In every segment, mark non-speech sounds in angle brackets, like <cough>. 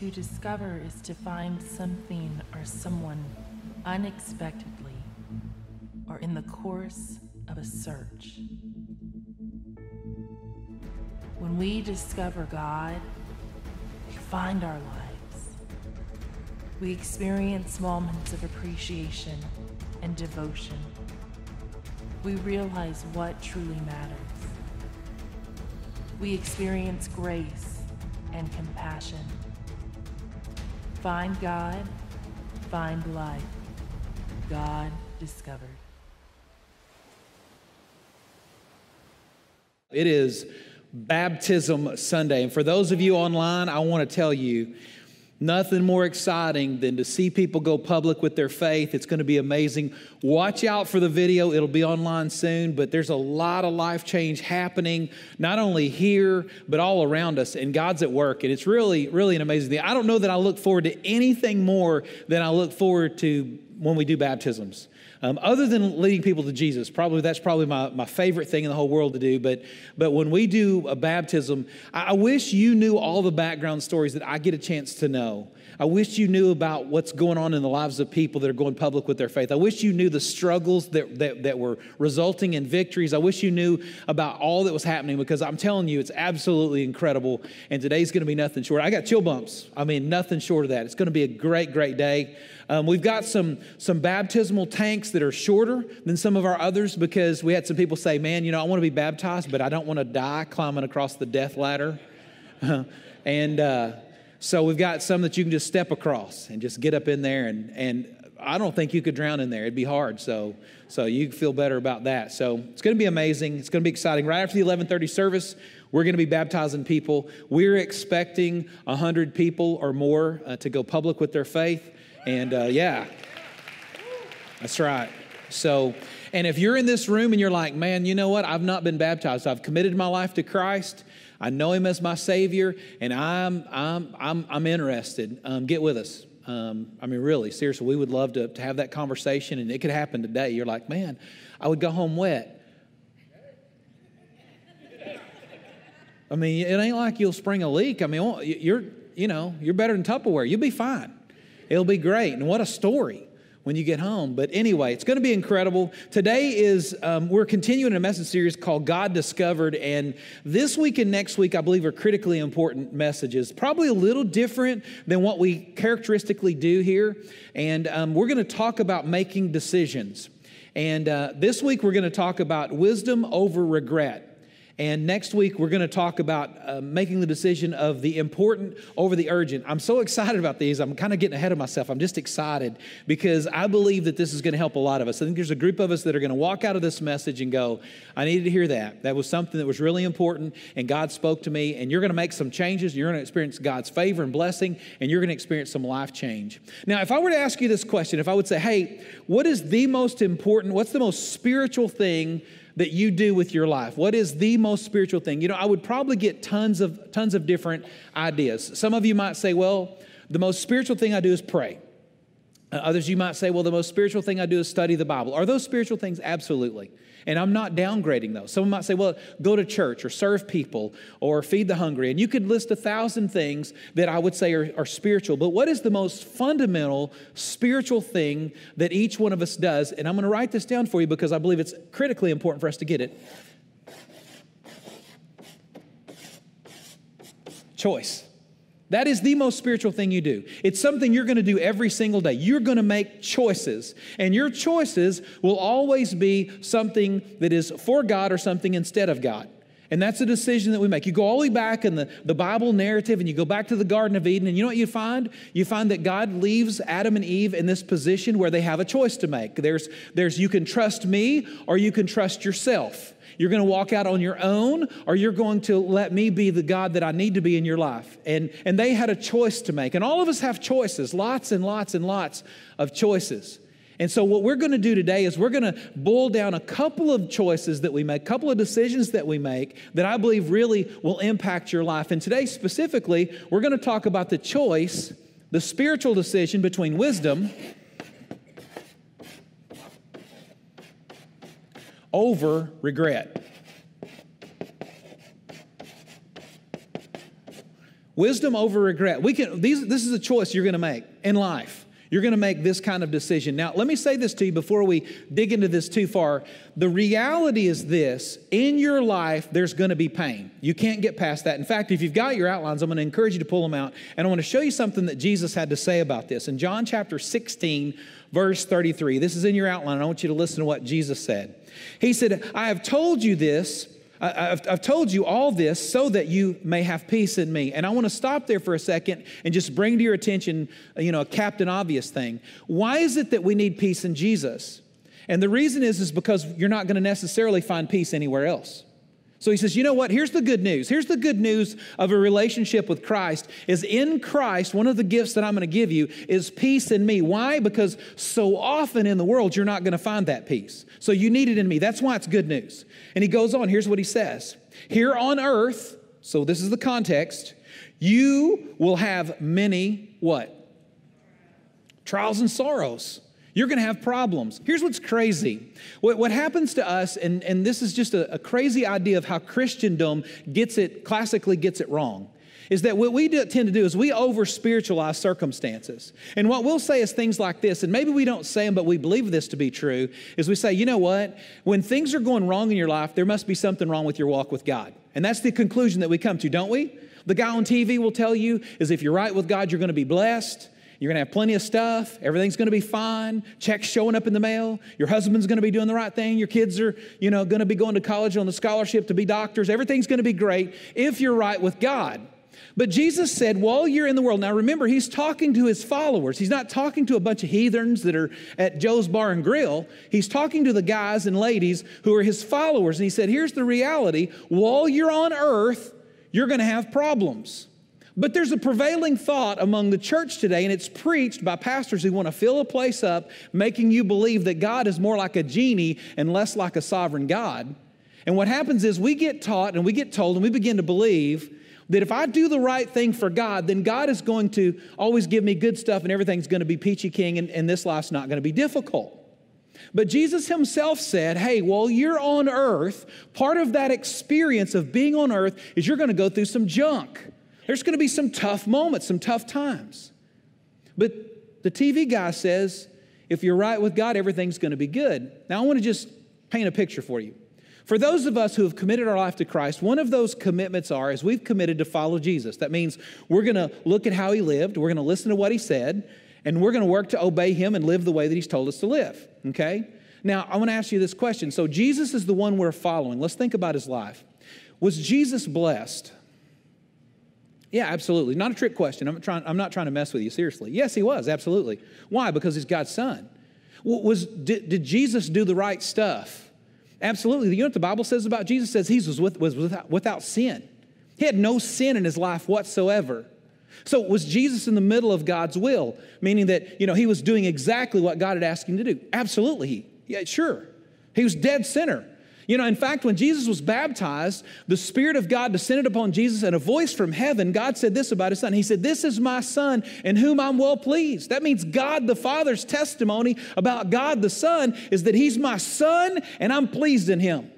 To discover is to find something or someone unexpectedly or in the course of a search. When we discover God, we find our lives. We experience moments of appreciation and devotion. We realize what truly matters. We experience grace and compassion. Find God, find life. God discovered. It is Baptism Sunday. And for those of you online, I want to tell you nothing more exciting than to see people go public with their faith. It's going to be amazing. Watch out for the video, it'll be online soon, but there's a lot of life change happening, not only here, but all around us. And God's at work. And it's really, really an amazing thing. I don't know that I look forward to anything more than I look forward to when we do baptisms. Um, other than leading people to Jesus, probably that's probably my, my favorite thing in the whole world to do. But, but when we do a baptism, I, I wish you knew all the background stories that I get a chance to know. I wish you knew about what's going on in the lives of people that are going public with their faith. I wish you knew the struggles that, that, that were resulting in victories. I wish you knew about all that was happening because I'm telling you, it's absolutely incredible. And today's going to be nothing short. I got chill bumps. I mean, nothing short of that. It's going to be a great, great day. Um, we've got some, some baptismal tanks that are shorter than some of our others because we had some people say, man, you know, I want to be baptized, but I don't want to die climbing across the death ladder. <laughs> and uh, so we've got some that you can just step across and just get up in there. And, and I don't think you could drown in there. It'd be hard. So, so you feel better about that. So it's going to be amazing. It's going to be exciting. Right after the 1130 service, we're going to be baptizing people. We're expecting 100 people or more uh, to go public with their faith. And uh, yeah, that's right. So, and if you're in this room and you're like, man, you know what? I've not been baptized. I've committed my life to Christ. I know Him as my Savior, and I'm I'm I'm, I'm interested. Um, get with us. Um, I mean, really, seriously, we would love to, to have that conversation, and it could happen today. You're like, man, I would go home wet. I mean, it ain't like you'll spring a leak. I mean, you're you know you're better than Tupperware. You'll be fine. It'll be great. And what a story when you get home. But anyway, it's going to be incredible. Today is, um, we're continuing a message series called God Discovered. And this week and next week, I believe, are critically important messages. Probably a little different than what we characteristically do here. And um, we're going to talk about making decisions. And uh, this week, we're going to talk about wisdom over regret. And next week, we're going to talk about uh, making the decision of the important over the urgent. I'm so excited about these. I'm kind of getting ahead of myself. I'm just excited because I believe that this is going to help a lot of us. I think there's a group of us that are going to walk out of this message and go, I needed to hear that. That was something that was really important, and God spoke to me. And you're going to make some changes. You're going to experience God's favor and blessing, and you're going to experience some life change. Now, if I were to ask you this question, if I would say, hey, what is the most important, what's the most spiritual thing? That you do with your life? What is the most spiritual thing? You know, I would probably get tons of tons of different ideas. Some of you might say, well, the most spiritual thing I do is pray. Uh, others you might say, well, the most spiritual thing I do is study the Bible. Are those spiritual things? Absolutely. And I'm not downgrading those. Someone might say, well, go to church or serve people or feed the hungry. And you could list a thousand things that I would say are, are spiritual. But what is the most fundamental spiritual thing that each one of us does? And I'm going to write this down for you because I believe it's critically important for us to get it. Choice. That is the most spiritual thing you do. It's something you're going to do every single day. You're going to make choices, and your choices will always be something that is for God or something instead of God. And that's a decision that we make. You go all the way back in the, the Bible narrative and you go back to the Garden of Eden, and you know what you find? You find that God leaves Adam and Eve in this position where they have a choice to make. There's, there's you can trust me or you can trust yourself. You're going to walk out on your own, or you're going to let me be the God that I need to be in your life. And, and they had a choice to make. And all of us have choices, lots and lots and lots of choices. And so, what we're going to do today is we're going to boil down a couple of choices that we make, a couple of decisions that we make that I believe really will impact your life. And today, specifically, we're going to talk about the choice, the spiritual decision between wisdom over regret. Wisdom over regret. We can, these, this is a choice you're going to make in life. You're going to make this kind of decision. Now, let me say this to you before we dig into this too far. The reality is this in your life, there's going to be pain. You can't get past that. In fact, if you've got your outlines, I'm going to encourage you to pull them out. And I want to show you something that Jesus had to say about this. In John chapter 16, verse 33, this is in your outline. I want you to listen to what Jesus said. He said, I have told you this I've, told you all this so that you may have peace in me. And I want to stop there for a second and just bring to your attention, you know, a captain obvious thing. Why is it that we need peace in Jesus? And the reason is, is because you're not going to necessarily find peace anywhere else. So he says, you know what? Here's the good news. Here's the good news of a relationship with Christ is in Christ, one of the gifts that I'm going to give you is peace in me. Why? Because so often in the world, you're not going to find that peace. So you need it in me. That's why it's good news. And he goes on, here's what he says. Here on earth, so this is the context, you will have many what? Trials and sorrows. You're going to have problems. Here's what's crazy. What, what happens to us, and, and this is just a, a crazy idea of how Christendom gets it, classically gets it wrong, is that what we do, tend to do is we over spiritualize circumstances. And what we'll say is things like this, and maybe we don't say them, but we believe this to be true, is we say, you know what? When things are going wrong in your life, there must be something wrong with your walk with God. And that's the conclusion that we come to, don't we? The guy on TV will tell you is if you're right with God, you're going to be blessed. You're going to have plenty of stuff. Everything's going to be fine. Checks showing up in the mail. Your husband's going to be doing the right thing. Your kids are, you know, going to be going to college on the scholarship to be doctors. Everything's going to be great if you're right with God. But Jesus said, while you're in the world, now remember, he's talking to his followers. He's not talking to a bunch of heathens that are at Joe's Bar and Grill. He's talking to the guys and ladies who are his followers. And he said, here's the reality while you're on earth, you're going to have problems. But there's a prevailing thought among the church today, and it's preached by pastors who want to fill a place up, making you believe that God is more like a genie and less like a sovereign God. And what happens is we get taught and we get told and we begin to believe that if I do the right thing for God, then God is going to always give me good stuff and everything's going to be peachy king and, and this life's not going to be difficult. But Jesus himself said, Hey, while you're on earth, part of that experience of being on earth is you're going to go through some junk. There's going to be some tough moments, some tough times. But the TV guy says, if you're right with God, everything's going to be good. Now, I want to just paint a picture for you. For those of us who have committed our life to Christ, one of those commitments are is we've committed to follow Jesus. That means we're going to look at how he lived, we're going to listen to what he said, and we're going to work to obey him and live the way that he's told us to live. Okay? Now, I want to ask you this question. So, Jesus is the one we're following. Let's think about his life. Was Jesus blessed? Yeah, absolutely. Not a trick question. I'm, trying, I'm not trying to mess with you, seriously. Yes, he was, absolutely. Why? Because he's God's son. Was, did, did Jesus do the right stuff? Absolutely. You know what the Bible says about Jesus? Says he was, with, was without, without sin. He had no sin in his life whatsoever. So was Jesus in the middle of God's will, meaning that, you know, he was doing exactly what God had asked him to do? Absolutely. Yeah, sure. He was dead sinner. You know, in fact, when Jesus was baptized, the Spirit of God descended upon Jesus, and a voice from heaven, God said this about his son. He said, This is my son in whom I'm well pleased. That means God the Father's testimony about God the Son is that he's my son and I'm pleased in him.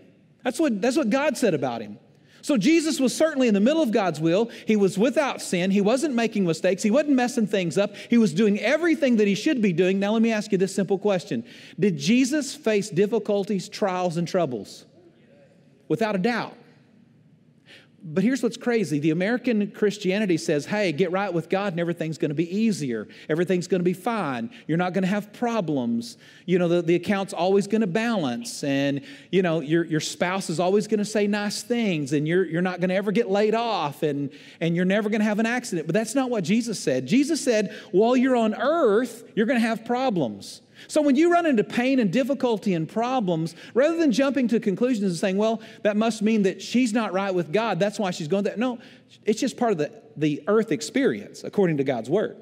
That's what, that's what God said about him. So Jesus was certainly in the middle of God's will. He was without sin. He wasn't making mistakes. He wasn't messing things up. He was doing everything that he should be doing. Now, let me ask you this simple question Did Jesus face difficulties, trials, and troubles? Without a doubt. But here's what's crazy the American Christianity says, hey, get right with God and everything's going to be easier. Everything's going to be fine. You're not going to have problems. You know, the, the account's always going to balance. And, you know, your, your spouse is always going to say nice things and you're, you're not going to ever get laid off and, and you're never going to have an accident. But that's not what Jesus said. Jesus said, while you're on earth, you're going to have problems. So when you run into pain and difficulty and problems, rather than jumping to conclusions and saying, well, that must mean that she's not right with God, that's why she's going there. No, it's just part of the, the earth experience, according to God's word.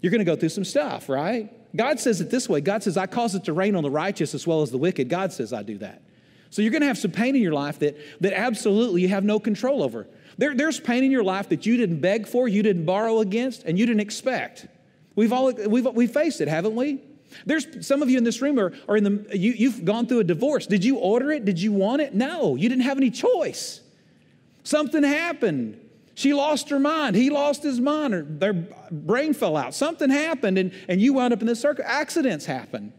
You're going to go through some stuff, right? God says it this way God says, I cause it to rain on the righteous as well as the wicked. God says, I do that. So you're going to have some pain in your life that, that absolutely you have no control over. There, there's pain in your life that you didn't beg for, you didn't borrow against, and you didn't expect. We've all we've, we've faced it, haven't we? There's some of you in this room are, are in the, you, you've gone through a divorce. Did you order it? Did you want it? No, you didn't have any choice. Something happened. She lost her mind. He lost his mind. Or their brain fell out. Something happened, and, and you wound up in this circle. Accidents happen.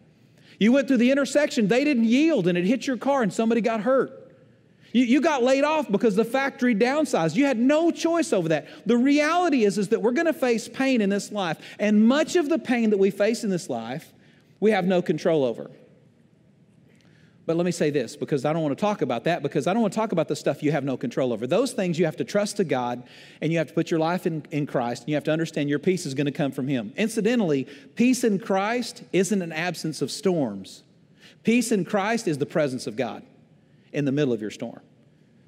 You went through the intersection, they didn't yield, and it hit your car, and somebody got hurt. You, you got laid off because the factory downsized. You had no choice over that. The reality is, is that we're going to face pain in this life, and much of the pain that we face in this life, we have no control over. But let me say this because I don't want to talk about that because I don't want to talk about the stuff you have no control over. Those things you have to trust to God and you have to put your life in, in Christ and you have to understand your peace is going to come from Him. Incidentally, peace in Christ isn't an absence of storms, peace in Christ is the presence of God in the middle of your storm.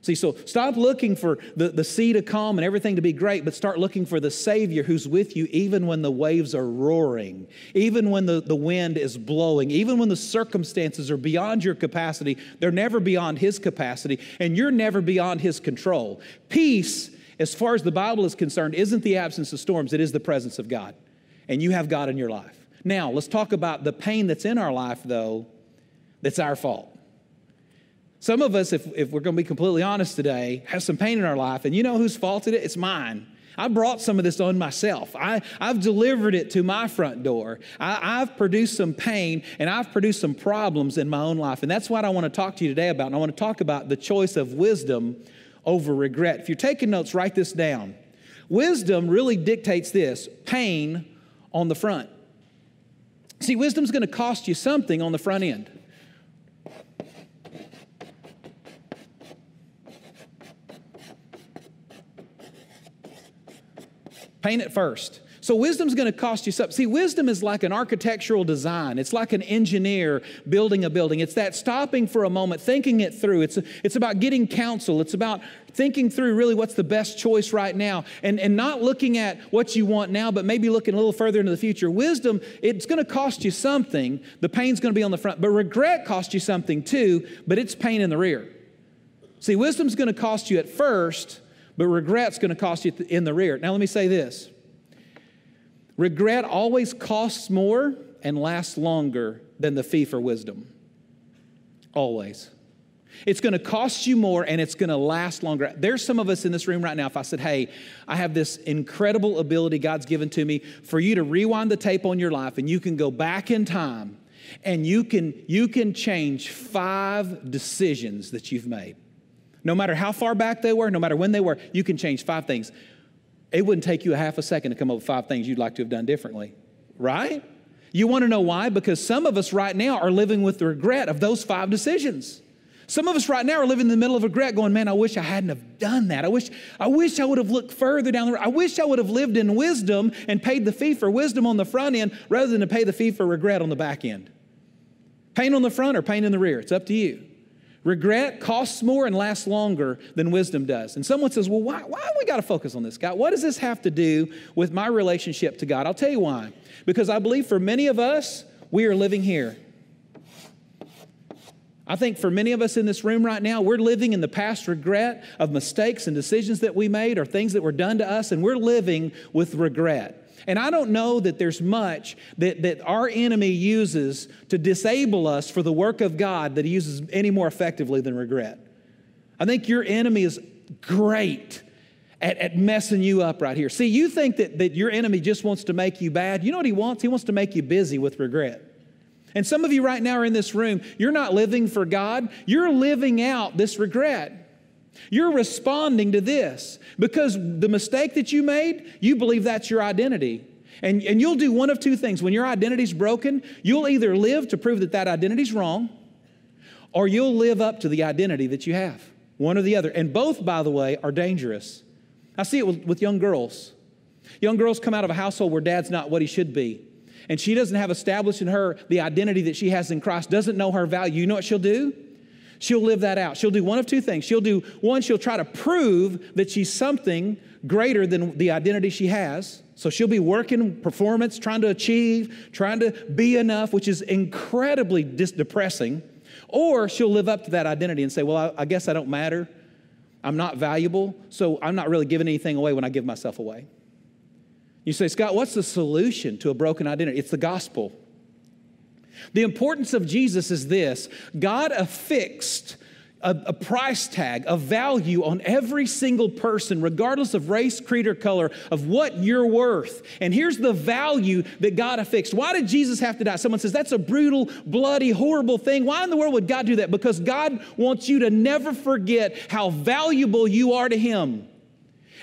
See, so stop looking for the, the sea to calm and everything to be great, but start looking for the Savior who's with you even when the waves are roaring, even when the, the wind is blowing, even when the circumstances are beyond your capacity. They're never beyond His capacity, and you're never beyond His control. Peace, as far as the Bible is concerned, isn't the absence of storms, it is the presence of God. And you have God in your life. Now, let's talk about the pain that's in our life, though, that's our fault. Some of us, if, if we're going to be completely honest today, have some pain in our life, and you know whose fault it is? It's mine. I brought some of this on myself. I, I've delivered it to my front door. I, I've produced some pain and I've produced some problems in my own life. And that's what I want to talk to you today about. And I want to talk about the choice of wisdom over regret. If you're taking notes, write this down. Wisdom really dictates this pain on the front. See, wisdom's going to cost you something on the front end. Paint it first. So wisdom's going to cost you something. See, wisdom is like an architectural design. It's like an engineer building a building. It's that stopping for a moment, thinking it through. It's, it's about getting counsel. It's about thinking through really what's the best choice right now and, and not looking at what you want now, but maybe looking a little further into the future. Wisdom, it's going to cost you something. The pain's going to be on the front, but regret costs you something too, but it's pain in the rear. See, wisdom's going to cost you at first, but regret's going to cost you in the rear. Now, let me say this regret always costs more and lasts longer than the fee for wisdom. Always. It's going to cost you more and it's going to last longer. There's some of us in this room right now. If I said, Hey, I have this incredible ability God's given to me for you to rewind the tape on your life and you can go back in time and you can, you can change five decisions that you've made. No matter how far back they were, no matter when they were, you can change five things. It wouldn't take you a half a second to come up with five things you'd like to have done differently, right? You want to know why? Because some of us right now are living with the regret of those five decisions. Some of us right now are living in the middle of regret, going, Man, I wish I hadn't have done that. I wish, I wish I would have looked further down the road. I wish I would have lived in wisdom and paid the fee for wisdom on the front end rather than to pay the fee for regret on the back end. Pain on the front or pain in the rear. It's up to you. Regret costs more and lasts longer than wisdom does. And someone says, Well, why, why we got to focus on this, God? What does this have to do with my relationship to God? I'll tell you why. Because I believe for many of us, we are living here. I think for many of us in this room right now, we're living in the past regret of mistakes and decisions that we made or things that were done to us, and we're living with regret. And I don't know that there's much that, that our enemy uses to disable us for the work of God that he uses any more effectively than regret. I think your enemy is great at, at messing you up right here. See, you think that, that your enemy just wants to make you bad. You know what he wants? He wants to make you busy with regret. And some of you right now are in this room, you're not living for God, you're living out this regret. You're responding to this because the mistake that you made, you believe that's your identity. And, and you'll do one of two things. When your identity's broken, you'll either live to prove that that identity's wrong, or you'll live up to the identity that you have. One or the other. And both, by the way, are dangerous. I see it with, with young girls. Young girls come out of a household where dad's not what he should be. And she doesn't have established in her the identity that she has in Christ, doesn't know her value. You know what she'll do? She'll live that out. She'll do one of two things. She'll do one, she'll try to prove that she's something greater than the identity she has. So she'll be working performance, trying to achieve, trying to be enough, which is incredibly dis- depressing. Or she'll live up to that identity and say, Well, I, I guess I don't matter. I'm not valuable, so I'm not really giving anything away when I give myself away. You say, Scott, what's the solution to a broken identity? It's the gospel. The importance of Jesus is this God affixed a, a, price tag, a value on every single person, regardless of race, creed, or color, of what you're worth. And here's the value that God affixed. Why did Jesus have to die? Someone says, that's a brutal, bloody, horrible thing. Why in the world would God do that? Because God wants you to never forget how valuable you are to Him.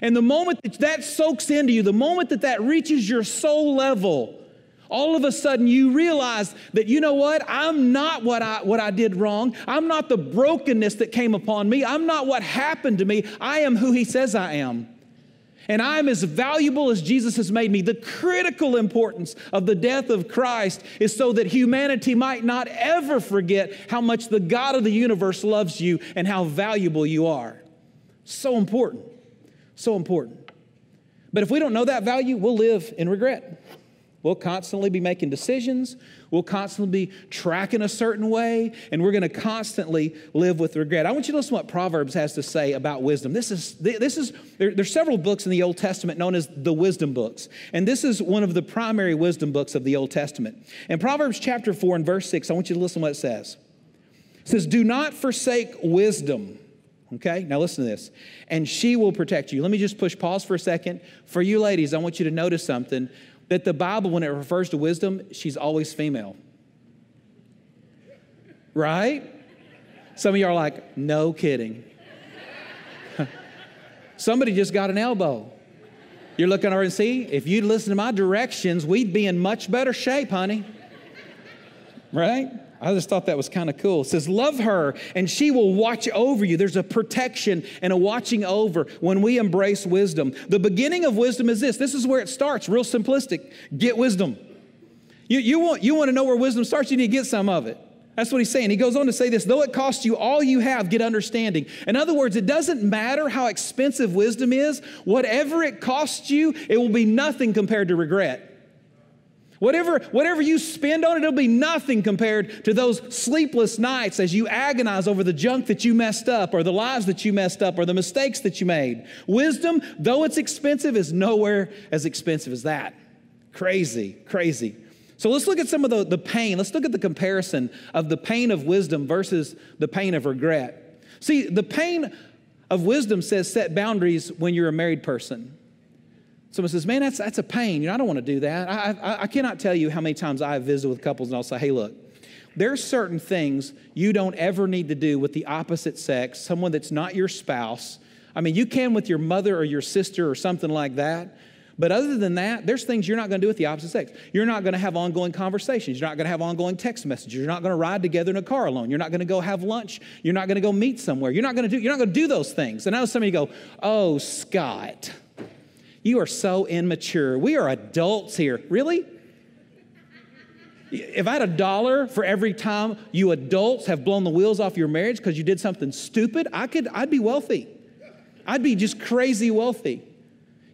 And the moment that that soaks into you, the moment that that reaches your soul level, all of a sudden you realize that you know what? I'm not what I, what I did wrong. I'm not the brokenness that came upon me. I'm not what happened to me. I am who he says i am. And i'm as valuable as jesus has made me. The critical importance of the death of christ is so that humanity might not ever forget how much the god of the universe loves you and how valuable you are. So important. So important. But if we don't know that value we'll live in regret We'll constantly be making decisions. We'll constantly be tracking a certain way, and we're going to constantly live with regret. I want you to listen to what Proverbs has to say about wisdom. This is, this is there, there's several books in the Old Testament known as the wisdom books, and this is one of the primary wisdom books of the Old Testament. In Proverbs chapter 4 and verse 6, I want you to listen to what it says. It says, Do not forsake wisdom. Okay, now listen to this. And she will protect you. Let me just push pause for a second. For you ladies, I want you to notice something that the Bible, when it refers to wisdom, she's always female. Right? Some of you are like, no kidding. <laughs> Somebody just got an elbow. You're looking over and see, if you'd listen to my directions, we'd be in much better shape, honey. Right? I just thought that was kind of cool. It says, Love her, and she will watch over you. There's a protection and a watching over when we embrace wisdom. The beginning of wisdom is this this is where it starts, real simplistic. Get wisdom. You, you, want, you want to know where wisdom starts, you need to get some of it. That's what he's saying. He goes on to say this though it costs you all you have, get understanding. In other words, it doesn't matter how expensive wisdom is, whatever it costs you, it will be nothing compared to regret. Whatever, whatever you spend on it, it'll be nothing compared to those sleepless nights as you agonize over the junk that you messed up, or the lies that you messed up, or the mistakes that you made. Wisdom, though it's expensive, is nowhere as expensive as that. Crazy, crazy. So let's look at some of the, the pain. Let's look at the comparison of the pain of wisdom versus the pain of regret. See, the pain of wisdom says set boundaries when you're a married person. Someone says, Man, that's, that's a pain. You know, I don't want to do that. I, I, I cannot tell you how many times I have visited with couples and I'll say, Hey, look, there's certain things you don't ever need to do with the opposite sex, someone that's not your spouse. I mean, you can with your mother or your sister or something like that. But other than that, there's things you're not going to do with the opposite sex. You're not going to have ongoing conversations. You're not going to have ongoing text messages. You're not going to ride together in a car alone. You're not going to go have lunch. You're not going to go meet somewhere. You're not going to do, you're not going to do those things. And I know some of you go, oh, Scott. You are so immature. We are adults here. Really? If I had a dollar for every time you adults have blown the wheels off your marriage because you did something stupid, I could, I'd be wealthy. I'd be just crazy wealthy.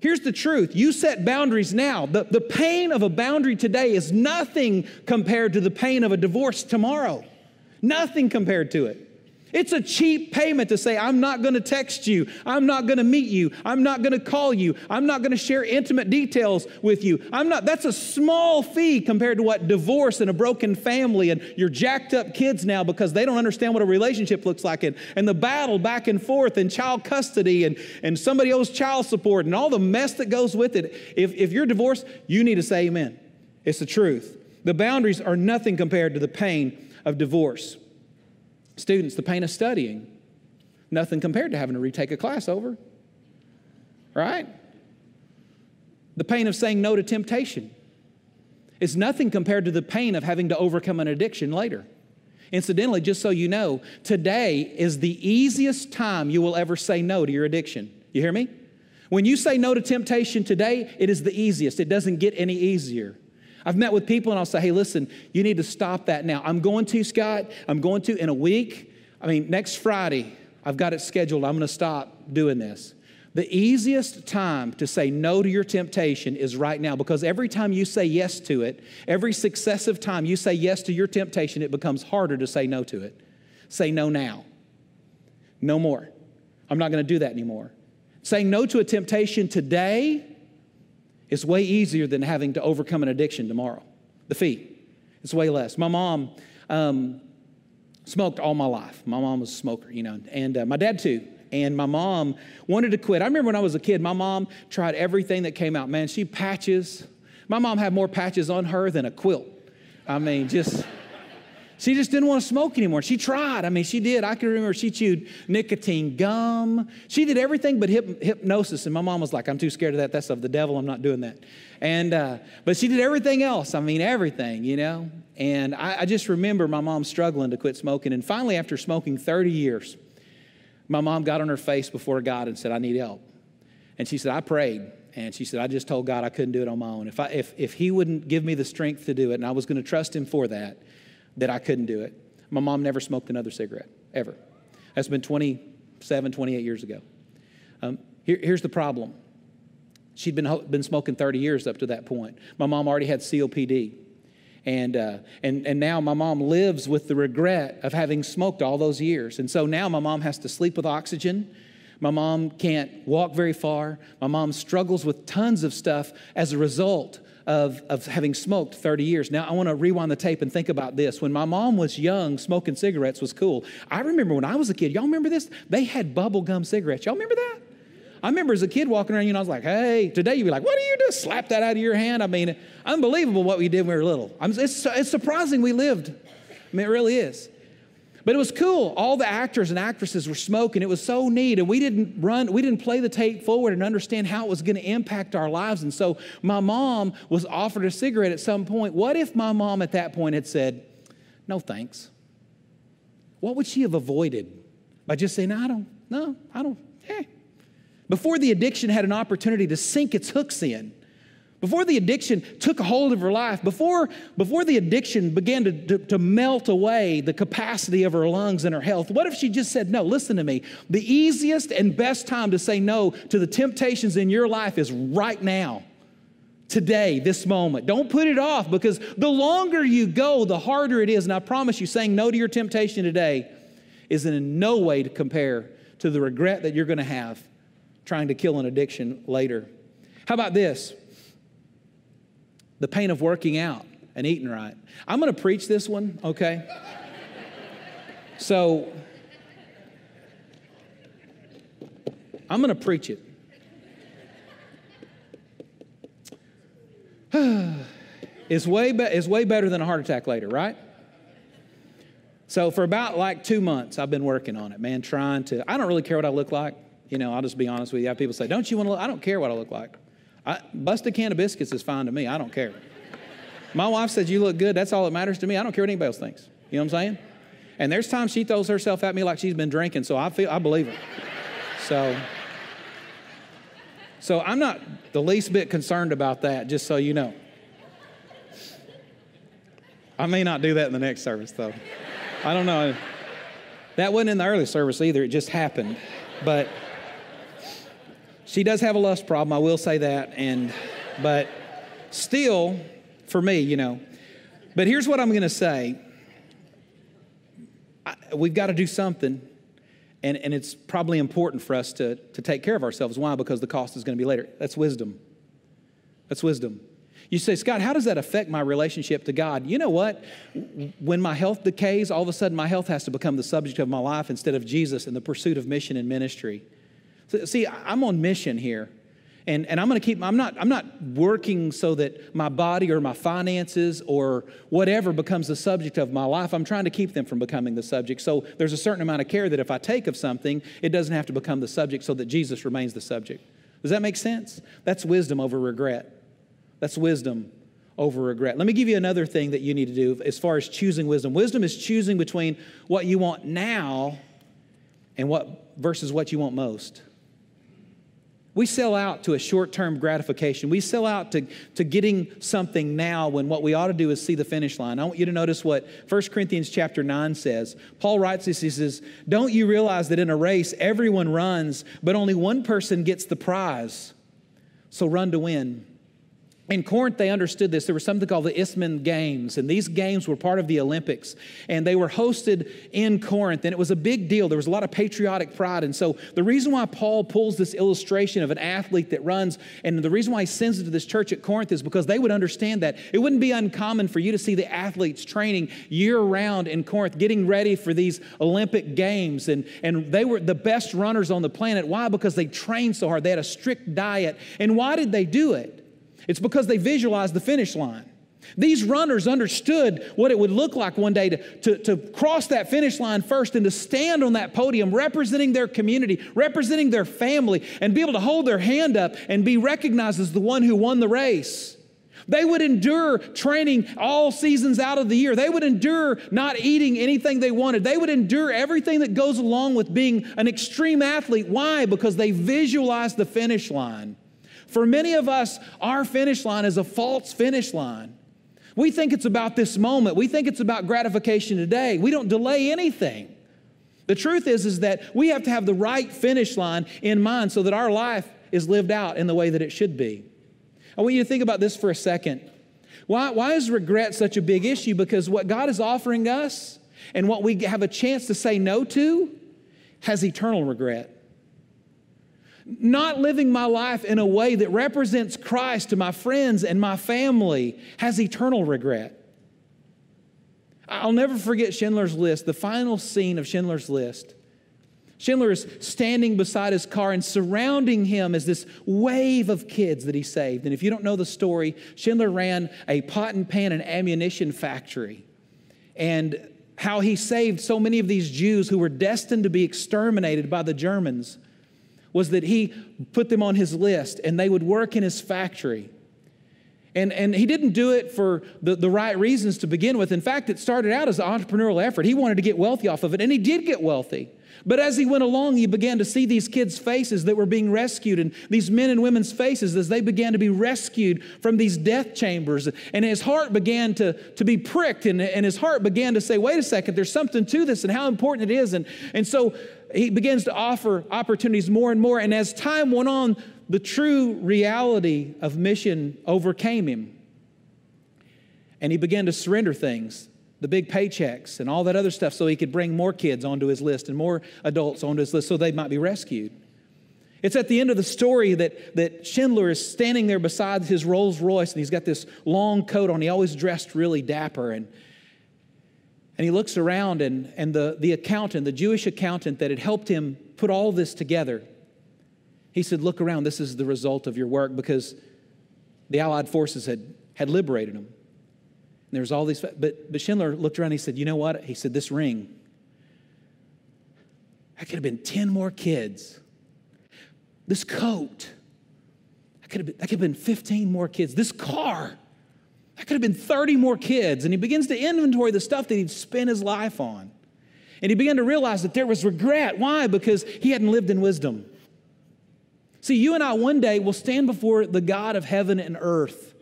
Here's the truth you set boundaries now. The, the pain of a boundary today is nothing compared to the pain of a divorce tomorrow. Nothing compared to it. It's a cheap payment to say, I'm not going to text you. I'm not going to meet you. I'm not going to call you. I'm not going to share intimate details with you. I'm not, that's a small fee compared to what divorce and a broken family and your jacked up kids now because they don't understand what a relationship looks like and, and the battle back and forth and child custody and, and somebody owes child support and all the mess that goes with it. If, if you're divorced, you need to say amen. It's the truth. The boundaries are nothing compared to the pain of divorce. Students, the pain of studying, nothing compared to having to retake a class over. Right? The pain of saying no to temptation is nothing compared to the pain of having to overcome an addiction later. Incidentally, just so you know, today is the easiest time you will ever say no to your addiction. You hear me? When you say no to temptation today, it is the easiest. It doesn't get any easier. I've met with people and I'll say, hey, listen, you need to stop that now. I'm going to, Scott. I'm going to in a week. I mean, next Friday, I've got it scheduled. I'm going to stop doing this. The easiest time to say no to your temptation is right now because every time you say yes to it, every successive time you say yes to your temptation, it becomes harder to say no to it. Say no now. No more. I'm not going to do that anymore. Saying no to a temptation today it's way easier than having to overcome an addiction tomorrow. The fee, it's way less. My mom, um, smoked all my life. My mom was a smoker, you know, and uh, my dad too. And my mom wanted to quit. I remember when I was a kid, my mom tried everything that came out. Man, she patches. My mom had more patches on her than a quilt. I mean, just. She just didn't want to smoke anymore. She tried. I mean, she did. I can remember she chewed nicotine gum. She did everything but hypnosis. And my mom was like, I'm too scared of that. That's of the devil. I'm not doing that. And, uh, but she did everything else. I mean, everything, you know? And I, I just remember my mom struggling to quit smoking. And finally, after smoking 30 years, my mom got on her face before God and said, I need help. And she said, I prayed. And she said, I just told God I couldn't do it on my own. If, I, if, if He wouldn't give me the strength to do it, and I was going to trust Him for that, that I couldn't do it. My mom never smoked another cigarette, ever. That's been 27, 28 years ago. Um, here, here's the problem she'd been, been smoking 30 years up to that point. My mom already had COPD. And, uh, and, and now my mom lives with the regret of having smoked all those years. And so now my mom has to sleep with oxygen. My mom can't walk very far. My mom struggles with tons of stuff as a result of, of having smoked 30 years. Now, I want to rewind the tape and think about this. When my mom was young, smoking cigarettes was cool. I remember when I was a kid, y'all remember this? They had bubble gum cigarettes. Y'all remember that? I remember as a kid walking around, you know, I was like, hey, today you'd be like, what do you do? Slap that out of your hand. I mean, unbelievable what we did when we were little. It's, it's surprising we lived. I mean, it really is. But it was cool. All the actors and actresses were smoking. It was so neat. And we didn't run, we didn't play the tape forward and understand how it was going to impact our lives. And so my mom was offered a cigarette at some point. What if my mom at that point had said, no thanks? What would she have avoided? By just saying, I don't, no, I don't, eh. Before the addiction had an opportunity to sink its hooks in, before the addiction took a hold of her life, before, before the addiction began to, to, to, melt away the capacity of her lungs and her health, what if she just said, No, listen to me. The easiest and best time to say no to the temptations in your life is right now, today, this moment. Don't put it off because the longer you go, the harder it is. And I promise you, saying no to your temptation today is in no way to compare to the regret that you're going to have trying to kill an addiction later. How about this? The pain of working out and eating right. I'm going to preach this one, okay? so, I'm going to preach it. <sighs> it's, way be- it's way better than a heart attack later, right? So, for about like two months, I've been working on it, man, trying to. I don't really care what I look like. You know, I'll just be honest with you. People say, Don't you want to look? I don't care what I look like. I, a can of biscuits is fine to me. I don't care. My wife says, You look good. That's all that matters to me. I don't care what anybody else thinks. You know what I'm saying? And there's times she throws herself at me like she's been drinking, so I feel I believe her. So, so I'm not the least bit concerned about that, just so you know. I may not do that in the next service, though. I don't know. That wasn't in the early service either, it just happened. But she does have a lust problem, I will say that. And but still, for me, you know. But here's what I'm going to say I, we've got to do something, and, and it's probably important for us to, to take care of ourselves. Why? Because the cost is going to be later. That's wisdom. That's wisdom. You say, Scott, how does that affect my relationship to God? You know what? When my health decays, all of a sudden my health has to become the subject of my life instead of Jesus and the pursuit of mission and ministry. See, I'm on mission here. And, and I'm going to keep, I'm not, I'm not working so that my body or my finances or whatever becomes the subject of my life. I'm trying to keep them from becoming the subject. So there's a certain amount of care that if I take of something, it doesn't have to become the subject so that Jesus remains the subject. Does that make sense? That's wisdom over regret. That's wisdom over regret. Let me give you another thing that you need to do as far as choosing wisdom. Wisdom is choosing between what you want now and what versus what you want most. We sell out to a short term gratification. We sell out to, to getting something now when what we ought to do is see the finish line. I want you to notice what 1 Corinthians chapter 9 says. Paul writes this He says, Don't you realize that in a race everyone runs, but only one person gets the prize? So run to win. In Corinth, they understood this. There was something called the Isthmian Games, and these games were part of the Olympics, and they were hosted in Corinth, and it was a big deal. There was a lot of patriotic pride. And so, the reason why Paul pulls this illustration of an athlete that runs, and the reason why he sends it to this church at Corinth is because they would understand that it wouldn't be uncommon for you to see the athletes training year round in Corinth, getting ready for these Olympic Games. And, and they were the best runners on the planet. Why? Because they trained so hard, they had a strict diet. And why did they do it? It's because they visualized the finish line. These runners understood what it would look like one day to, to, to, cross that finish line first and to stand on that podium representing their community, representing their family, and be able to hold their hand up and be recognized as the one who won the race. They would endure training all seasons out of the year. They would endure not eating anything they wanted. They would endure everything that goes along with being an extreme athlete. Why? Because they visualized the finish line. For many of us, our finish line is a false finish line. We think it's about this moment. We think it's about gratification today. We don't delay anything. The truth is, is that we have to have the right finish line in mind so that our life is lived out in the way that it should be. I want you to think about this for a second. Why, why is regret such a big issue? Because what God is offering us and what we have a chance to say no to has eternal regret not living my life in a way that represents Christ to my friends and my family has eternal regret. I'll never forget Schindler's List, the final scene of Schindler's List. Schindler is standing beside his car, and surrounding him is this wave of kids that he saved. And if you don't know the story, Schindler ran a pot and pan and ammunition factory. And how he saved so many of these Jews who were destined to be exterminated by the Germans was that he put them on his list and they would work in his factory. And, and he didn't do it for the, the right reasons to begin with. In fact, it started out as an entrepreneurial effort. He wanted to get wealthy off of it, and he did get wealthy. But as he went along, he began to see these kids' faces that were being rescued, and these men and women's faces as they began to be rescued from these death chambers. And his heart began to, to be pricked, and, and his heart began to say, wait a second, there's something to this and how important it is. And, and so he begins to offer opportunities more and more. And as time went on, the true reality of mission overcame him. And he began to surrender things, the big paychecks and all that other stuff, so he could bring more kids onto his list and more adults onto his list so they might be rescued. It's at the end of the story that, that Schindler is standing there beside his Rolls Royce and he's got this long coat on. He always dressed really dapper. And and he looks around, and, and the, the accountant, the Jewish accountant that had helped him put all this together, he said, Look around, this is the result of your work because the Allied forces had, had liberated him. And there was all these, but, but Schindler looked around and he said, You know what? He said, This ring, I could have been 10 more kids. This coat, I could have been, that could have been 15 more kids. This car, that could have been 30 more kids. And he begins to inventory the stuff that he'd spent his life on. And he began to realize that there was regret. Why? Because he hadn't lived in wisdom. See, you and I one day will stand before the God of heaven and earth,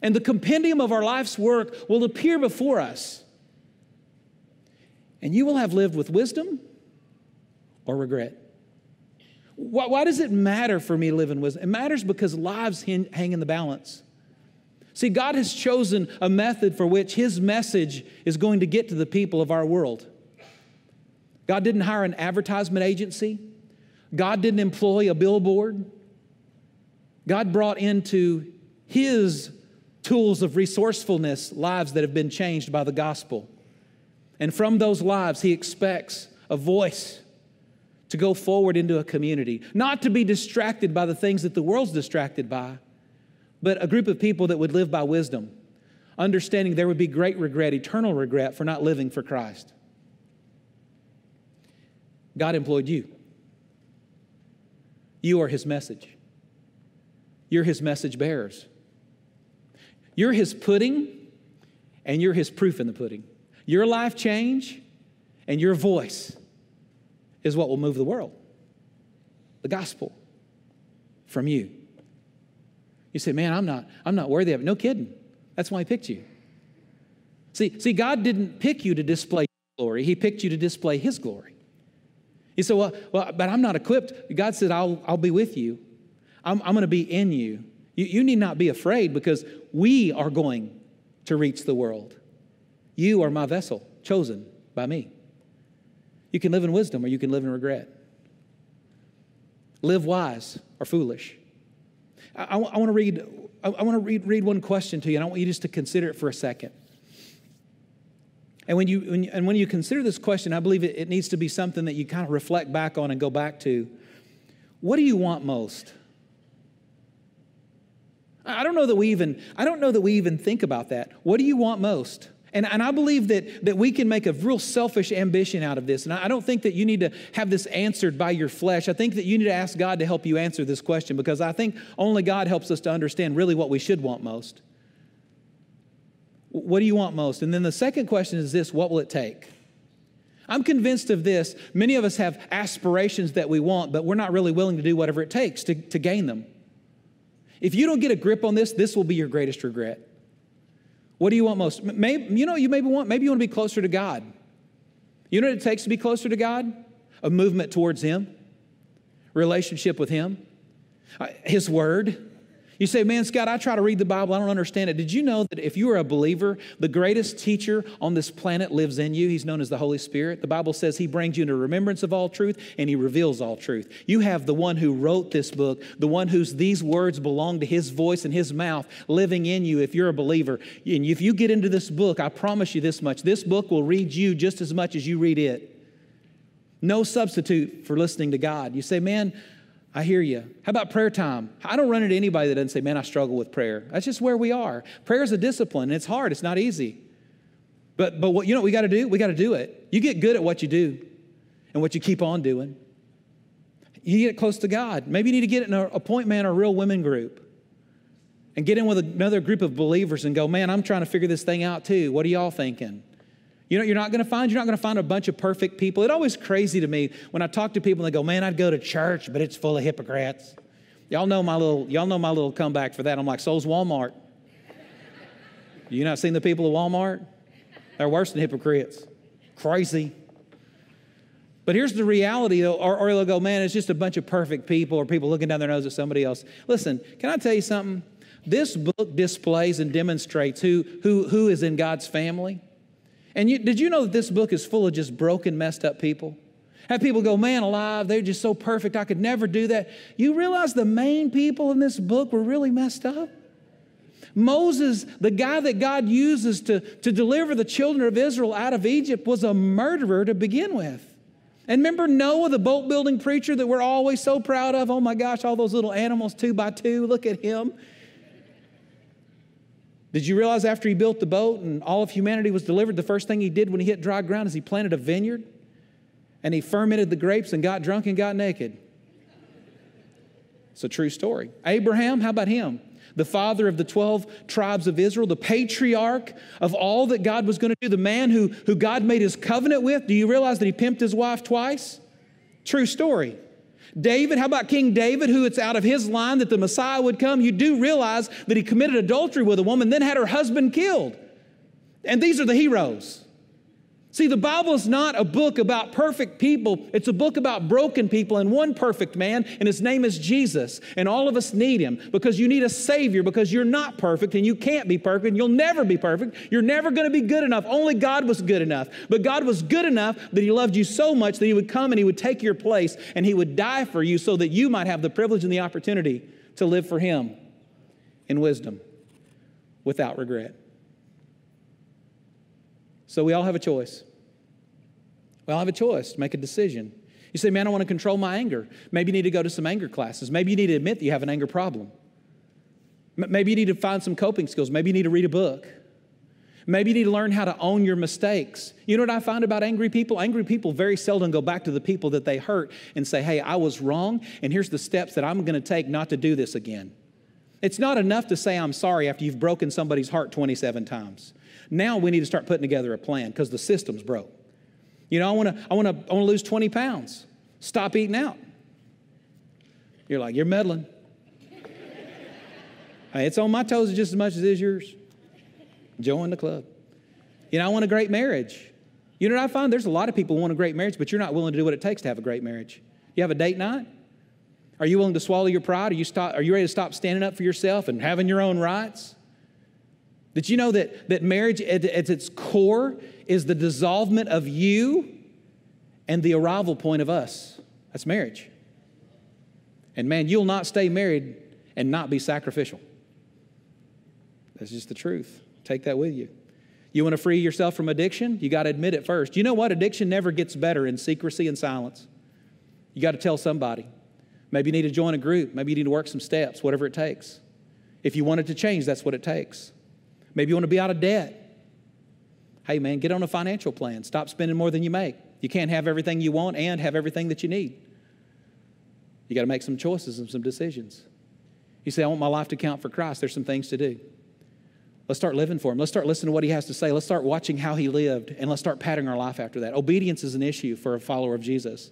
and the compendium of our life's work will appear before us. And you will have lived with wisdom or regret. Why, why does it matter for me to live in wisdom? It matters because lives hang in the balance. See, God has chosen a method for which His message is going to get to the people of our world. God didn't hire an advertisement agency, God didn't employ a billboard. God brought into His tools of resourcefulness lives that have been changed by the gospel. And from those lives, He expects a voice to go forward into a community, not to be distracted by the things that the world's distracted by, but a group of people that would live by wisdom, understanding there would be great regret, eternal regret for not living for Christ. God employed you. You are His message. You're His message bearers. You're His pudding, and you're His proof in the pudding. Your life change and your voice is what will move the world. The gospel from you. You say, man, I'm not, I'm not worthy of it. No kidding. That's why I picked you. See, see, God didn't pick you to display glory. He picked you to display his glory. You say, well, well but I'm not equipped. God said, I'll, I'll be with you. I'm, I'm going to be in you. You, you need not be afraid because we are going to reach the world. You are my vessel, chosen by me. You can live in wisdom or you can live in regret. Live wise or foolish. I, I, want to read, I, I want to read, read one question to you, and I want you just to consider it for a second. And when you, when you, and when you consider this question, I believe it, it needs to be something that you kind of reflect back on and go back to. What do you want most? I don't know that we even, I don't know that we even think about that. What do you want most? And, and I believe that, that we can make a real selfish ambition out of this. And I don't think that you need to have this answered by your flesh. I think that you need to ask God to help you answer this question because I think only God helps us to understand really what we should want most. What do you want most? And then the second question is this what will it take? I'm convinced of this. Many of us have aspirations that we want, but we're not really willing to do whatever it takes to, to gain them. If you don't get a grip on this, this will be your greatest regret. What do you want most? Maybe, you know, you maybe want, maybe you want to be closer to God. You know what it takes to be closer to God? A movement towards Him, relationship with Him, uh, His Word. You say, man, Scott, I try to read the Bible, I don't understand it. Did you know that if you are a believer, the greatest teacher on this planet lives in you? He's known as the Holy Spirit. The Bible says he brings you into remembrance of all truth and he reveals all truth. You have the one who wrote this book, the one whose these words belong to his voice and his mouth living in you if you're a believer. And if you get into this book, I promise you this much this book will read you just as much as you read it. No substitute for listening to God. You say, man, I hear you. How about prayer time? I don't run into anybody that doesn't say, man, I struggle with prayer. That's just where we are. Prayer is a discipline, and it's hard, it's not easy. But, but what, you know what we got to do? We got to do it. You get good at what you do and what you keep on doing. You get close to God. Maybe you need to get in a point man or a real women group and get in with another group of believers and go, man, I'm trying to figure this thing out too. What are y'all thinking? You know, you're not going to find, you're not going to find a bunch of perfect people. It's always crazy to me when I talk to people and they go, man, I'd go to church, but it's full of hypocrites. Y'all know my little, y'all know my little comeback for that. I'm like, so's Walmart. You not seen the people of Walmart? They're worse than hypocrites. Crazy. But here's the reality, though, or, or they'll go, man, it's just a bunch of perfect people or people looking down their nose at somebody else. Listen, can I tell you something? This book displays and demonstrates who, who, who is in God's family. And you, did you know that this book is full of just broken, messed up people? Have people go, man alive, they're just so perfect, I could never do that. You realize the main people in this book were really messed up? Moses, the guy that God uses to, to deliver the children of Israel out of Egypt, was a murderer to begin with. And remember Noah, the boat building preacher that we're always so proud of? Oh my gosh, all those little animals two by two, look at him. Did you realize after he built the boat and all of humanity was delivered, the first thing he did when he hit dry ground is he planted a vineyard and he fermented the grapes and got drunk and got naked? It's a true story. Abraham, how about him? The father of the 12 tribes of Israel, the patriarch of all that God was going to do, the man who, who God made his covenant with. Do you realize that he pimped his wife twice? True story. David, how about King David, who it's out of his line that the Messiah would come? You do realize that he committed adultery with a woman, then had her husband killed. And these are the heroes. See, the Bible is not a book about perfect people. It's a book about broken people and one perfect man, and his name is Jesus. And all of us need him because you need a Savior because you're not perfect and you can't be perfect and you'll never be perfect. You're never going to be good enough. Only God was good enough. But God was good enough that he loved you so much that he would come and he would take your place and he would die for you so that you might have the privilege and the opportunity to live for him in wisdom without regret. So we all have a choice. We all have a choice to make a decision. You say, man, I want to control my anger. Maybe you need to go to some anger classes. Maybe you need to admit that you have an anger problem. Maybe you need to find some coping skills. Maybe you need to read a book. Maybe you need to learn how to own your mistakes. You know what I find about angry people? Angry people very seldom go back to the people that they hurt and say, hey, I was wrong, and here's the steps that I'm going to take not to do this again. It's not enough to say I'm sorry after you've broken somebody's heart 27 times. Now we need to start putting together a plan because the system's broke. You know, I want to I want to I want to lose 20 pounds. Stop eating out. You're like, you're meddling. <laughs> hey, it's on my toes just as much as it is yours. Join the club. You know, I want a great marriage. You know what I find? There's a lot of people who want a great marriage, but you're not willing to do what it takes to have a great marriage. You have a date night? Are you willing to swallow your pride? Are you, stop, are you ready to stop standing up for yourself and having your own rights? Did you know that, that marriage at, at its core is the dissolvement of you and the arrival point of us? That's marriage. And man, you'll not stay married and not be sacrificial. That's just the truth. Take that with you. You want to free yourself from addiction? You got to admit it first. You know what? Addiction never gets better in secrecy and silence. You got to tell somebody. Maybe you need to join a group. Maybe you need to work some steps, whatever it takes. If you want it to change, that's what it takes. Maybe you want to be out of debt. Hey, man, get on a financial plan. Stop spending more than you make. You can't have everything you want and have everything that you need. You got to make some choices and some decisions. You say, I want my life to count for Christ. There's some things to do. Let's start living for Him. Let's start listening to what He has to say. Let's start watching how He lived, and let's start patterning our life after that. Obedience is an issue for a follower of Jesus.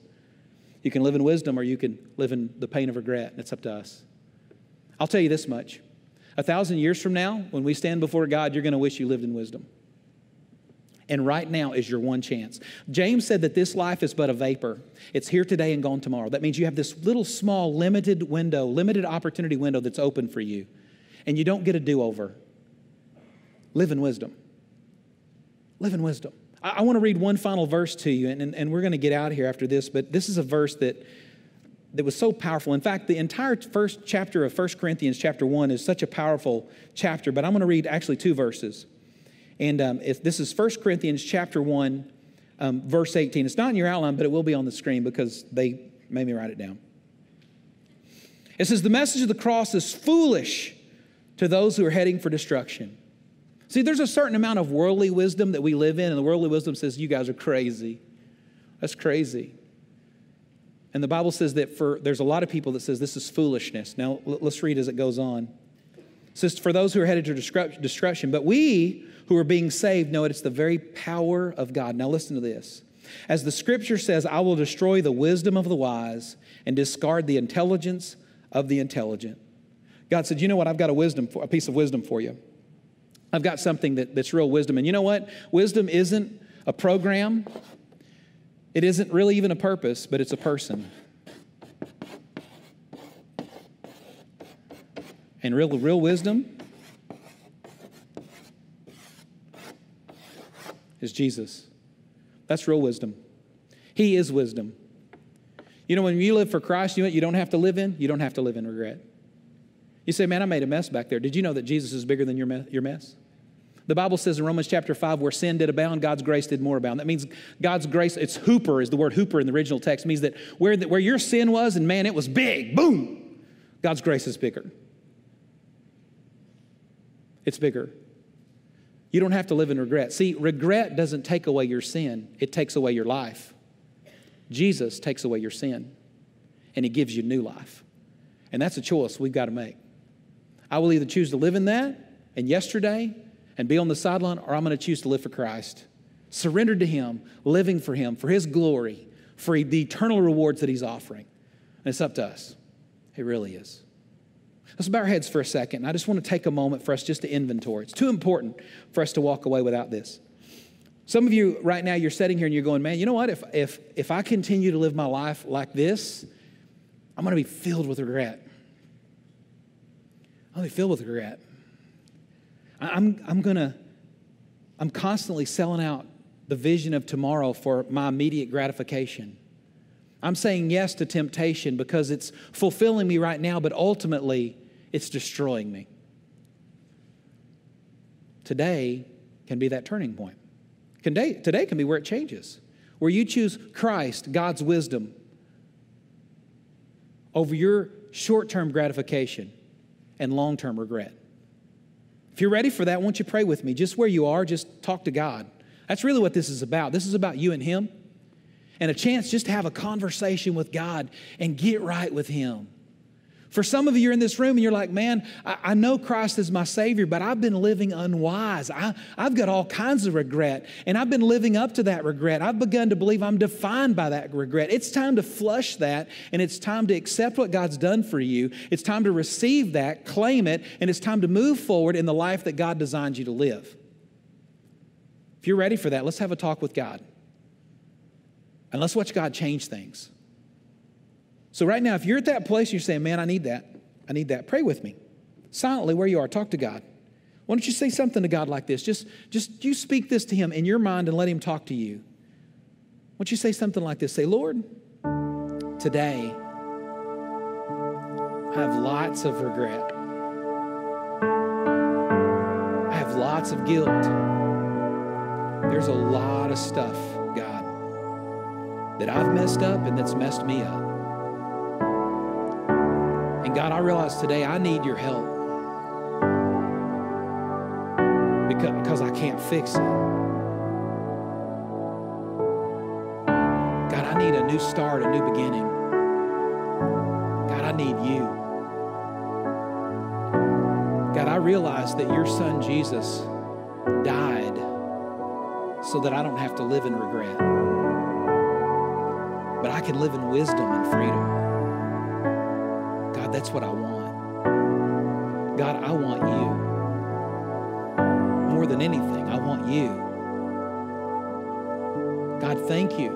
You can live in wisdom or you can live in the pain of regret. It's up to us. I'll tell you this much a thousand years from now, when we stand before God, you're going to wish you lived in wisdom. And right now is your one chance. James said that this life is but a vapor. It's here today and gone tomorrow. That means you have this little small, limited window, limited opportunity window that's open for you. And you don't get a do over. Live in wisdom. Live in wisdom. I, I want to read one final verse to you, and, and, and we're going to get out here after this, but this is a verse that that was so powerful. In fact, the entire first chapter of 1 Corinthians, chapter 1, is such a powerful chapter, but I'm going to read actually two verses. And um, if this is 1 Corinthians, chapter 1, um, verse 18. It's not in your outline, but it will be on the screen because they made me write it down. It says, The message of the cross is foolish to those who are heading for destruction. See, there's a certain amount of worldly wisdom that we live in, and the worldly wisdom says, You guys are crazy. That's crazy. And the Bible says that for there's a lot of people that says this is foolishness. Now let's read as it goes on. It says for those who are headed to destruction, but we who are being saved know it, it's the very power of God. Now listen to this. As the scripture says, I will destroy the wisdom of the wise and discard the intelligence of the intelligent. God said, You know what? I've got a wisdom, for, a piece of wisdom for you. I've got something that, that's real wisdom. And you know what? Wisdom isn't a program, it isn't really even a purpose, but it's a person. And real, real wisdom is Jesus. That's real wisdom. He is wisdom. You know, when you live for Christ, you know what you don't have to live in? You don't have to live in regret. You say, man, I made a mess back there. Did you know that Jesus is bigger than your, your mess? The Bible says in Romans chapter 5, where sin did abound, God's grace did more abound. That means God's grace, it's hooper, is the word hooper in the original text. It means that where, the, where your sin was, and man, it was big, boom, God's grace is bigger. It's bigger. You don't have to live in regret. See, regret doesn't take away your sin, it takes away your life. Jesus takes away your sin, and He gives you new life. And that's a choice we've got to make. I will either choose to live in that, and yesterday, and be on the sideline, or I'm going to choose to live for Christ. Surrendered to Him, living for Him, for His glory, for the eternal rewards that He's offering. And it's up to us. It really is. Let's bow our heads for a second. I just want to take a moment for us just to inventory. It's too important for us to walk away without this. Some of you right now, you're sitting here and you're going, man, you know what? If, if, if I continue to live my life like this, I'm going to be filled with regret. I'm going to be filled with regret. I'm, I'm going to, I'm constantly selling out the vision of tomorrow for my immediate gratification. I'm saying yes to temptation because it's fulfilling me right now, but ultimately it's destroying me. Today can be that turning point. Today, today can be where it changes, where you choose Christ, God's wisdom, over your short term gratification and long term regret. If you're ready for that, won't you pray with me? Just where you are, just talk to God. That's really what this is about. This is about you and Him and a chance just to have a conversation with God and get right with Him. For some of you, you're in this room and you're like, man, I, I know Christ is my Savior, but I've been living unwise. I, I've got all kinds of regret, and I've been living up to that regret. I've begun to believe I'm defined by that regret. It's time to flush that, and it's time to accept what God's done for you. It's time to receive that, claim it, and it's time to move forward in the life that God designed you to live. If you're ready for that, let's have a talk with God. And let's watch God change things. So, right now, if you're at that place and you're saying, man, I need that, I need that, pray with me. Silently, where you are, talk to God. Why don't you say something to God like this? Just, just you speak this to Him in your mind and let Him talk to you. Why don't you say something like this? Say, Lord, today I have lots of regret. I have lots of guilt. There's a lot of stuff, God, that I've messed up and that's messed me up. And God, I realize today I need your help because, because I can't fix it. God, I need a new start, a new beginning. God, I need you. God, I realize that your son Jesus died so that I don't have to live in regret, but I can live in wisdom and freedom. That's what I want. God, I want you. More than anything, I want you. God, thank you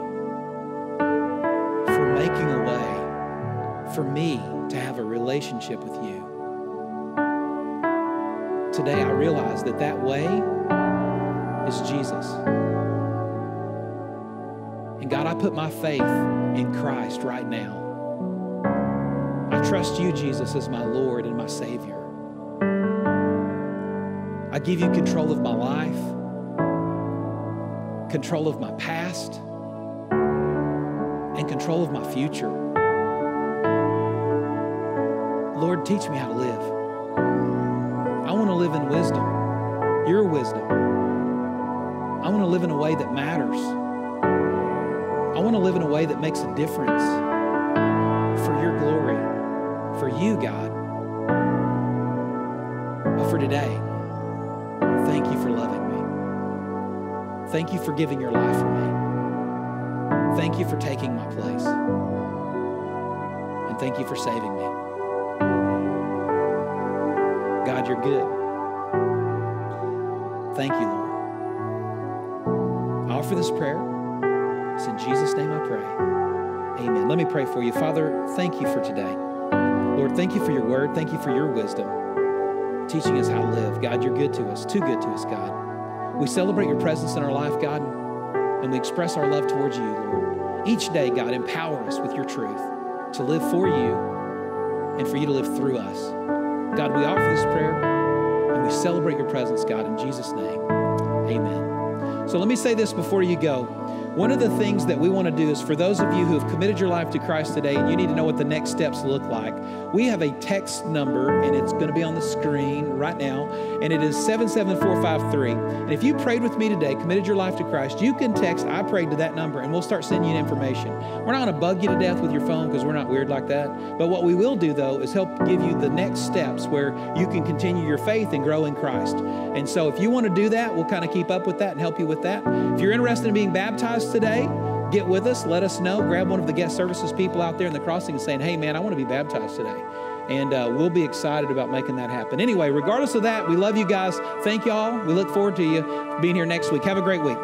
for making a way for me to have a relationship with you. Today, I realize that that way is Jesus. And God, I put my faith in Christ right now. Trust you, Jesus, as my Lord and my Savior. I give you control of my life, control of my past, and control of my future. Lord, teach me how to live. I want to live in wisdom, your wisdom. I want to live in a way that matters. I want to live in a way that makes a difference you, God. But for today, thank you for loving me. Thank you for giving your life for me. Thank you for taking my place. And thank you for saving me. God, you're good. Thank you, Lord. I offer this prayer. It's in Jesus' name I pray. Amen. Let me pray for you. Father, thank you for today. Lord, thank you for your word. Thank you for your wisdom, teaching us how to live. God, you're good to us, too good to us, God. We celebrate your presence in our life, God, and we express our love towards you, Lord. Each day, God, empower us with your truth to live for you and for you to live through us. God, we offer this prayer and we celebrate your presence, God, in Jesus' name. Amen. So let me say this before you go. One of the things that we want to do is for those of you who have committed your life to Christ today and you need to know what the next steps look like, we have a text number and it's going to be on the screen right now, and it is 77453. And if you prayed with me today, committed your life to Christ, you can text I prayed to that number and we'll start sending you information. We're not going to bug you to death with your phone because we're not weird like that. But what we will do though is help give you the next steps where you can continue your faith and grow in Christ. And so if you want to do that, we'll kind of keep up with that and help you with that. If you're interested in being baptized today, get with us. Let us know. Grab one of the guest services people out there in the crossing and saying, hey, man, I want to be baptized today. And uh, we'll be excited about making that happen. Anyway, regardless of that, we love you guys. Thank y'all. We look forward to you being here next week. Have a great week.